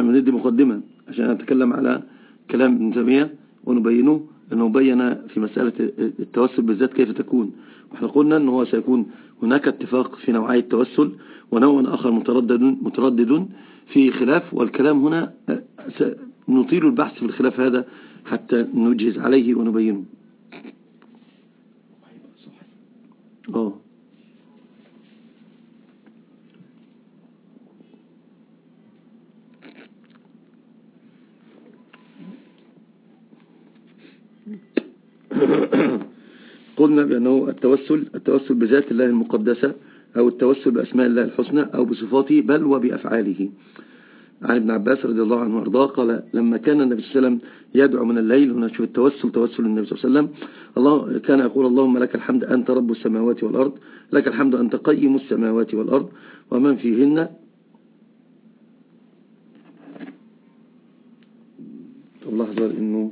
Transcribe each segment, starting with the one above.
إحنا ندي مقدمة. عشان نتكلم على كلام ابن تيمية ونبينه أنه بين في مسألة التوسل بالذات كيف تكون. وإحنا قلنا أنه سيكون هناك اتفاق في نوعي التوسل ونوع آخر متردد, متردد في خلاف والكلام هنا نطيل البحث في الخلاف هذا حتى نجهز عليه ونبينه. آه قلنا بأنه التوسل التوسل بذات الله المقدسة أو التوسل بأسماء الله الحسنى أو بصفاته بل وبأفعاله. عن ابن عباس رضي الله عنه وأرضاه قال لما كان النبي صلى الله عليه وسلم يدعو من الليل هنا شوف التوسل توسل النبي صلى الله عليه وسلم. الله كان يقول اللهم لك الحمد أنت رب السماوات والأرض لك الحمد أنت قيم السماوات والأرض ومن فيهن طب لحظة إنه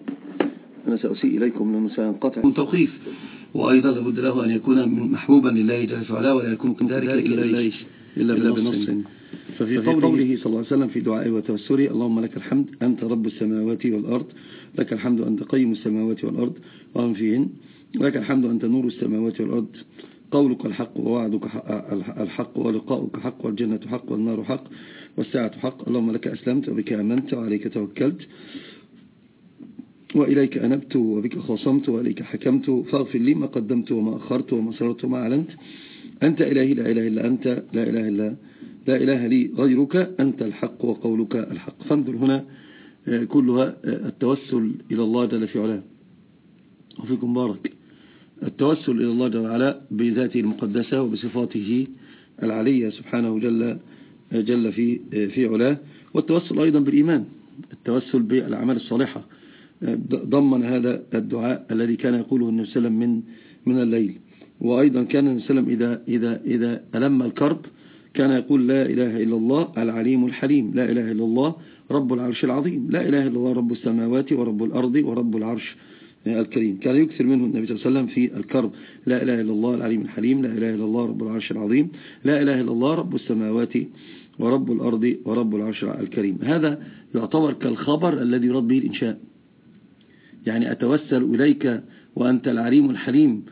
أنا سأسيء إليكم لأنه سينقطع توقيف. وأيضا لابد له أن يكون محبوبا لله جل وعلا ولا يكون ذلك إلا, إلا بنص ففي قوله صلى الله عليه وسلم في دعائه وتوسله اللهم لك الحمد أنت رب السماوات والأرض لك الحمد أنت قيم السماوات والأرض وهم فيهن لك الحمد أنت نور السماوات والأرض قولك الحق ووعدك الحق ولقاؤك حق والجنة حق والنار حق والساعة حق. اللهم لك أسلمت وبك أمنت وعليك توكلت. وإليك أنبت وبك خصمت وإليك حكمت. فاغفر لي ما قدمت وما أخرت وما سررت وما أعلنت. أنت إلهي لا إله إلا أنت لا إله إلا لا إله لي غيرك. أنت الحق وقولك الحق. فانظر هنا آه، كلها آه، التوسل إلى الله جل في علاه. وفيكم بارك. التوسل إلى الله جل وعلا بذاته المقدسة وبصفاته العلية سبحانه جل آه، جل في في علاه. والتوسل أيضا بالإيمان. التوسل بالأعمال الصالحة. ضمن هذا الدعاء الذي كان يقوله النبي صلى الله عليه وسلم من من الليل. وأيضا كان النبي صلى الله عليه وسلم إذا, إذا, إذا ألم الكرب كان يقول لا إله إلا الله العليم الحليم. لا إله إلا الله رب العرش العظيم. لا إله إلا الله رب السماوات ورب الأرض ورب العرش الكريم. كان يكثر منه النبي صلى الله عليه وسلم في الكرب. لا إله إلا الله العليم الحليم. لا إله إلا الله رب العرش العظيم. لا إله إلا الله رب السماوات ورب الأرض ورب العرش الكريم. هذا يعتبر كالخبر الذي يرد به الإنشاء. يعني أتوسل إليك وأنت العليم الحليم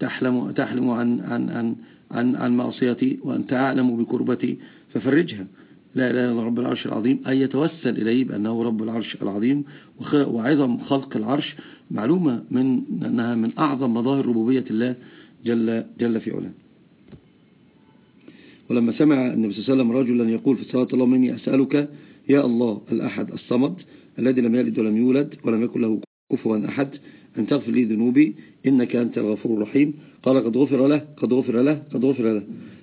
تحلم, تحلم عن, عن, عن, عن, عن معصيتي وأنت أعلم بكربتي ففرجها. لا إله إلا رب العرش العظيم. أن يتوسل إليه بأنه رب العرش العظيم. وعظم خلق العرش. معلومة من أنها من أعظم مظاهر ربوبية الله جل, جل في علاه. ولما سمع النبي صلى الله عليه وسلم رجلا يقول في صلاة الله مني أسألك يا الله الأحد الصمد الذي لم يلد ولم يولد ولم يكن له كفوا أحد. أن تغفر لي ذنوبي إنك أنت الغفور الرحيم. قال قد غفر له قد غفر له قد غفر له.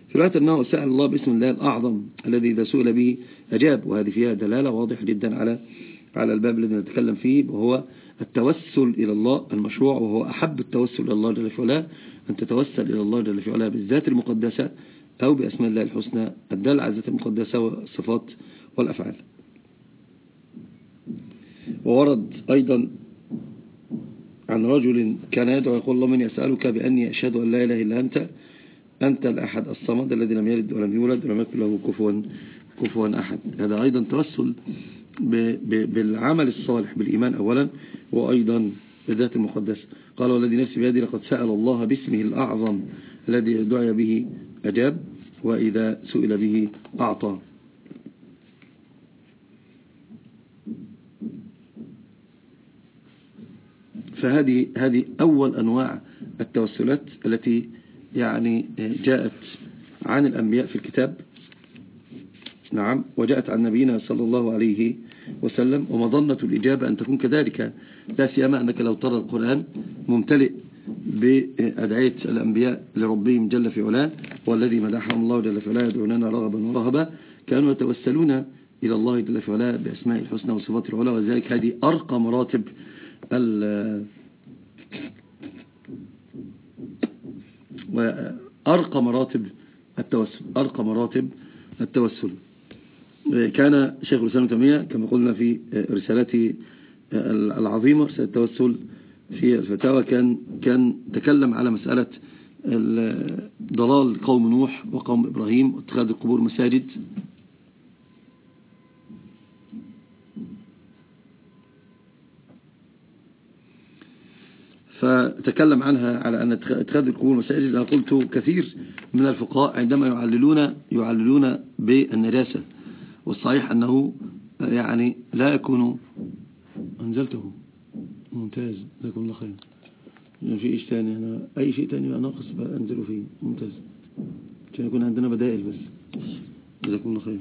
في الوقت أنه سأل الله باسم الله الأعظم الذي إذا سئل به أجاب. وهذه فيها دلالة واضحة جدا على على الباب الذي نتكلم فيه وهو التوسل إلى الله المشروع وهو أحب التوسل إلى الله جل في علاه. أن تتوسل إلى الله جل في علاه بالذات المقدسة أو بأسماء الله الحسنى الدالة على الذات المقدسة والصفات والأفعال. وورد أيضا عن رجل كان يدعو يقول الله من يسألك بأني أشهد أن لا إله إلا أنت أنت الأحد الصمد الذي لم يلد ولم يولد ولم يكن له كفوا كفوا أحد. هذا أيضا توسل بالعمل الصالح بالإيمان أولا وأيضا بالذات المقدسة قال والذي نفسي بيدي لقد سأل الله باسمه الأعظم الذي دعي به أجاب وإذا سئل به أعطى. فهذه هذه أول أنواع التوسلات التي يعني جاءت عن الأنبياء في الكتاب. نعم وجاءت عن نبينا صلى الله عليه وسلم ومظنة الإجابة أن تكون كذلك. لا سيما أنك لو ترى القرآن ممتلئ بأدعية الأنبياء لربهم جل في علاه والذي مدحهم الله جل في علاه يدعوننا رغبا ورهبا كانوا يتوسلون إلى الله جل في علاه بأسماء الحسنى وصفات العلا وذلك هذه أرقى مراتب وأرقى مراتب التوسل أرقى مراتب التوسل. كان شيخ الإسلام تيمية كما قلنا في رسالته العظيمة رسالة التوسل في الفتاوى كان كان تكلم على مسألة ضلال قوم نوح وقوم إبراهيم واتخاذ القبور مساجد. أتكلم عنها على أن اتخاذ القبور مساجد أنا قلت كثير من الفقهاء عندما يعللون يعللون بالنجاسة والصحيح أنه يعني لا يكون أنزلته. ممتاز. لكم الله خير في إيش تاني؟ أنا أي شيء تاني ناقص أنزله فيه. ممتاز. عشان يكون عندنا بدائل بس. جزاكم الله خير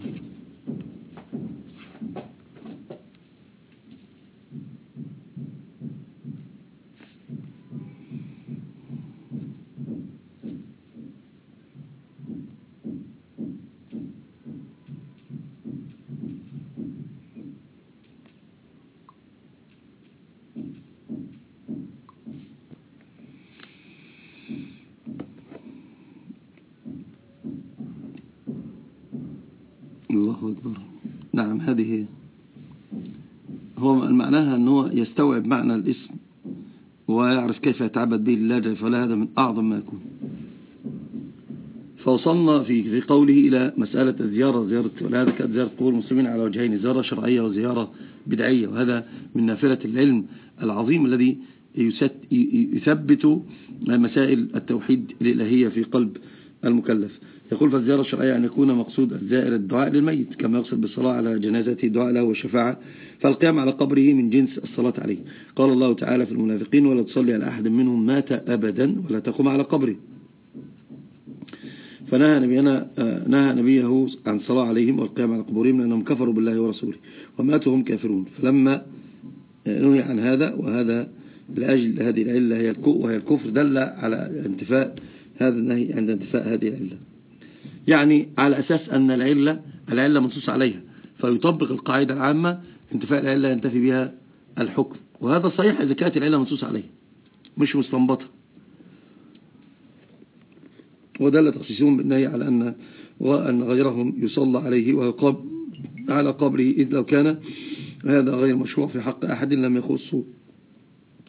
يستوعب معنى الاسم ويعرف كيف يتعبد به الله جل فلا هذا من أعظم ما يكون. فوصلنا في في قوله إلى مسألة الزيارة زيارة ولهذا كانت زيارة قبور المسلمين على وجهين زيارة شرعية وزيارة بدعية وهذا من نافلة العلم العظيم الذي يثبت مسائل التوحيد الإلهية في قلب المكلف. يقول فالزيارة الشرعية أن يكون مقصود الزائر الدعاء للميت كما يقصد بالصلاة على جنازته الدعاء له والشفاعة فالقيام على قبره من جنس الصلاة عليه. قال الله تعالى في المنافقين ولا تصلي على أحد منهم مات أبدا ولا تقوم على قبره. فنهى نبينا نهى نبيه عن الصلاة عليهم والقيام على قبورهم لأنهم كفروا بالله ورسوله وماتوا هم كافرون. فلما نهي عن هذا وهذا لأجل هذه العلة هي الكفر دل على انتفاء هذا النهي عند انتفاء هذه العلة. يعني على أساس أن العلة العلة منصوص عليها. فيطبق القاعدة العامة انتفاء العلة ينتفي بها الحكم. وهذا صحيح إذا كانت العلة منصوص عليها. مش مستنبطة. ودل تخصيصهم بالنهي على أن وأن غيرهم يصلى عليه ويقام على قبره إذ لو كان هذا غير مشروع في حق أحد لم يخصه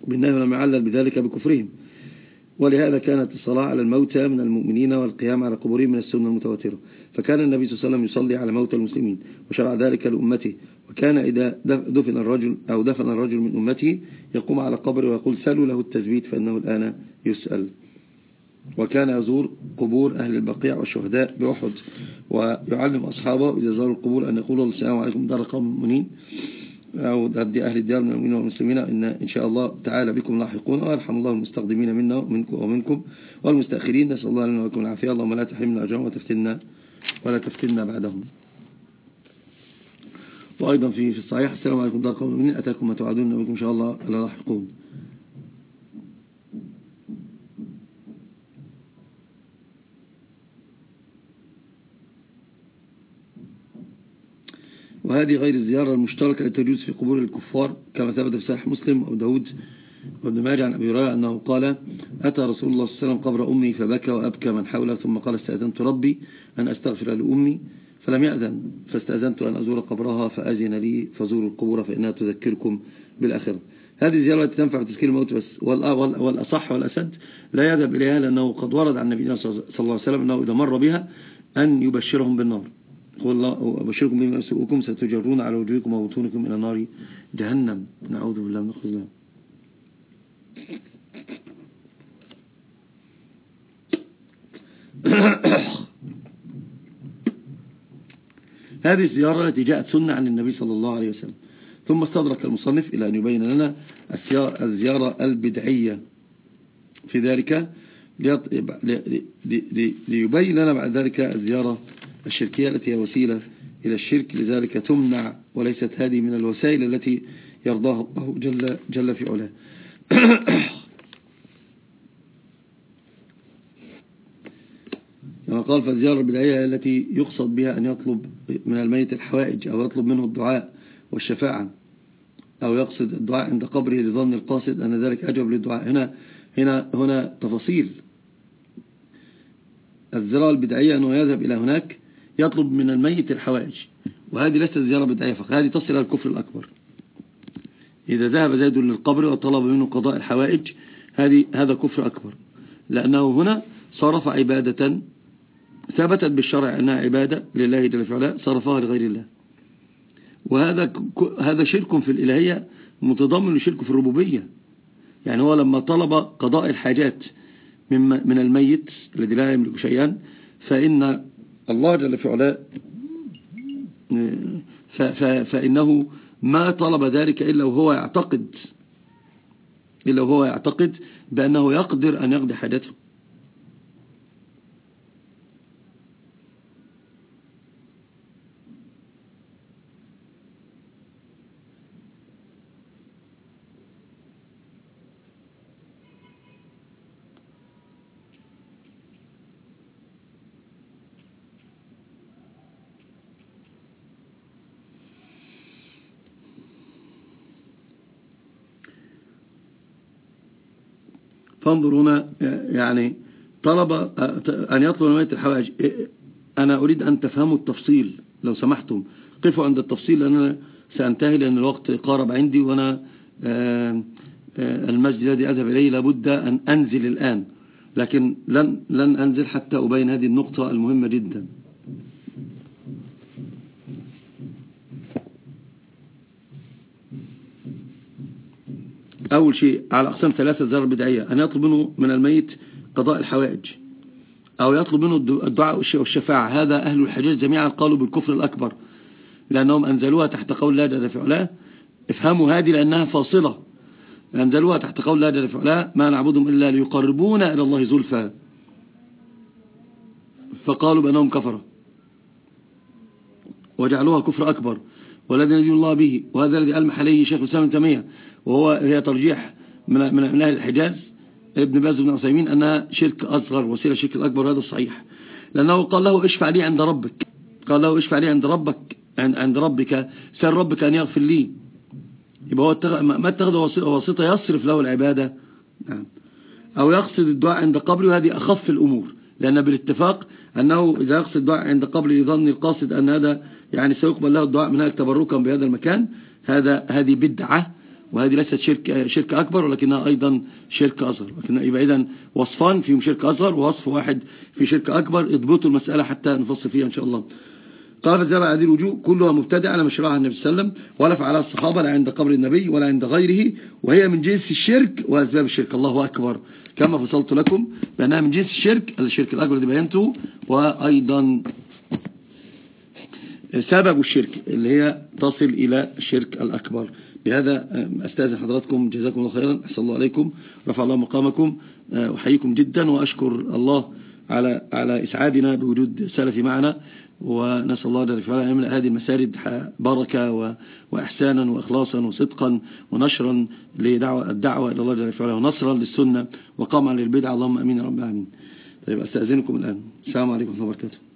بالنهي ولم يعلل بذلك بكفرهم. ولهذا كانت الصلاة على الموتى من المؤمنين والقيام على قبورهم من السنة المتواترة. فكان النبي صلى الله عليه وسلم يصلي على موتى المسلمين وشرع ذلك لأمته. وكان إذا دفن الرجل أو دفن الرجل من أمته يقوم على قبره ويقول سلوا له التثبيت فإنه الآن يسأل. وكان يزور قبور أهل البقيع والشهداء بأحد ويعلم أصحابه إذا زاروا القبور أن يقولوا السلام عليكم دار قوم منين. أو أهل الديار من المؤمنين والمسلمين. إن, إن شاء الله تعالى بكم لاحقون ويرحم الله المستقدمين منا ومنكم, ومنكم والمستأخرين. نسأل الله لنا ولكم العافية. اللهم لا تحرمنا أجرهم وتفتنا ولا تفتنا بعدهم. وأيضا في في الصحيح السلام عليكم دار قوم المؤمنين أتاكم ما توعدون ومنكم إن شاء الله لاحقون. وهذه غير الزيارة المشتركة التي تجوز في قبور الكفار كما ثبت في صحيح مسلم أو داود وابن ماجه عن أبي هريرة أنه قال أتى رسول الله صلى الله عليه وسلم قبر أمي فبكى وأبكى من حوله ثم قال استأذنت ربي أن أستغفر لأمي فلم يأذن فاستأذنت أن أزور قبرها فأذن لي فزوروا القبور فإنها تذكركم بالآخرة. هذه الزيارة التي تنفع تذكير الموت بس والأصح والأسد لا يذهب إليها لأنه قد ورد عن النبي صلى الله عليه وسلم أنه إذا مر بها أن يبشرهم بالنار. قل الله أبشركم بما يسوءكم ستجرون على وجوهكم وبطونكم إلى نار جهنم. نعوذ بالله من الخزلان هذه الزيارة التي جاءت سنة عن النبي صلى الله عليه وسلم. ثم استدرك المصنف إلى أن يبين لنا الزيارة البدعية. في ذلك ليبين لنا بعد ذلك الزيارة الشركية التي هي وسيلة إلى الشرك لذلك تمنع وليست هذه من الوسائل التي يرضاها الله جل, جل في علاه. كما قال فالزيارة البدعية التي يقصد بها أن يطلب من الميت الحوائج أو يطلب منه الدعاء والشفاعة أو يقصد الدعاء عند قبره لظن القاصد أن ذلك أجب للدعاء. هنا هنا هنا تفاصيل. الزراعة البدعية أنه يذهب إلى هناك يطلب من الميت الحوائج. وهذه ليست زيارة بدعية فقط هذه تصل إلى الكفر الأكبر. إذا ذهب زيد للقبر وطلب منه قضاء الحوائج هذه هذا كفر أكبر. لأنه هنا صرف عبادة ثبتت بالشرع أنها عبادة لله جل وعلا صرفها لغير الله. وهذا هذا شرك في الإلهية متضمن لشرك في الربوبية. يعني هو لما طلب قضاء الحاجات من الميت الذي لا يملك شيئا فإن الله جل في علاه. فإنه ما طلب ذلك إلا وهو يعتقد إلا وهو يعتقد بأنه يقدر أن يقضي حاجته فانظر هنا يعني طلب أن يطلب الميت الحوائج أنا أريد أن تفهموا التفصيل لو سمحتم. قفوا عند التفصيل لأن أنا سأنتهي لأن الوقت قارب عندي وأنا آه، المسجد الذي أذهب إليه لابد أن أنزل الآن. لكن لن, لن أنزل حتى أبين هذه النقطة المهمة جدا. أول شيء على أقسام ثلاثة زر بدعية. أن يطلب منه من الميت قضاء الحوائج أو يطلب منه الدعاء والشفاعة. هذا أهل الحجاج جميعا قالوا بالكفر الأكبر لأنهم أنزلوها تحت قول لا جل في علاه. افهموا هذه لأنها فاصلة. أنزلوها تحت قول لا جل في علاه. ما نعبدهم إلا ليقربونا إلى الله زلفى. فقالوا بأنهم كفروا. وجعلوها كفر أكبر. والذي نبي الله به وهذا الذي ألمح عليه شيخ الإسلام تيمية. وهو هي ترجيح من من أهل الحجاز ابن باز بن عثيمين أنها شرك أصغر وسيلة شرك الأكبر وهذا الصحيح لأنه قال له اشفع لي عند ربك. قال له اشفع لي عند ربك عند ربك سأل ربك أن يغفر لي. يبقى هو ما اتخذ واسطة يصرف له العبادة. نعم. أو يقصد الدعاء عند قبره وهذه أخف الأمور. لأن بالاتفاق أنه إذا يقصد الدعاء عند قبره يظن القاصد أن هذا يعني سيقبل له الدعاء من هناك تبركا بهذا المكان. هذا هذه بدعة. وهذه ليست شرك شرك أكبر ولكنها أيضا شرك أصغر. لكن يبقى إذا وصفان فيهم شرك أصغر ووصف واحد في شرك أكبر. اضبطوا المسألة حتى نفصل فيها إن شاء الله. قال فزرع هذه الوجوه كلها مبتدعة على مشروعها النبي صلى الله عليه وسلم ولا فعلها الصحابة لا عند قبر النبي ولا عند غيره وهي من جنس الشرك وأسباب الشرك. الله أكبر. كما فصلت لكم بأنها من جنس الشرك الشرك الأكبر الذي بينته وأيضا سبب الشرك اللي هي تصل إلى الشرك الأكبر. بهذا أستاذن حضراتكم جزاكم الله خيرا أحسن الله عليكم رفع الله مقامكم آه، أحييكم جدا وأشكر الله على على إسعادنا بوجود سلفي معنا ونسأل الله جل وعلا أن يملأ هذه المسارد بركة وإحسانا وإخلاصا وصدقا ونشرا لدعوة الدعوة إلى الله جل وعلا ونصرا للسنة وقامعا للبدع اللهم أمين يا رب العالمين. طيب أستأذنكم الآن. السلام عليكم ورحمة الله وبركاته.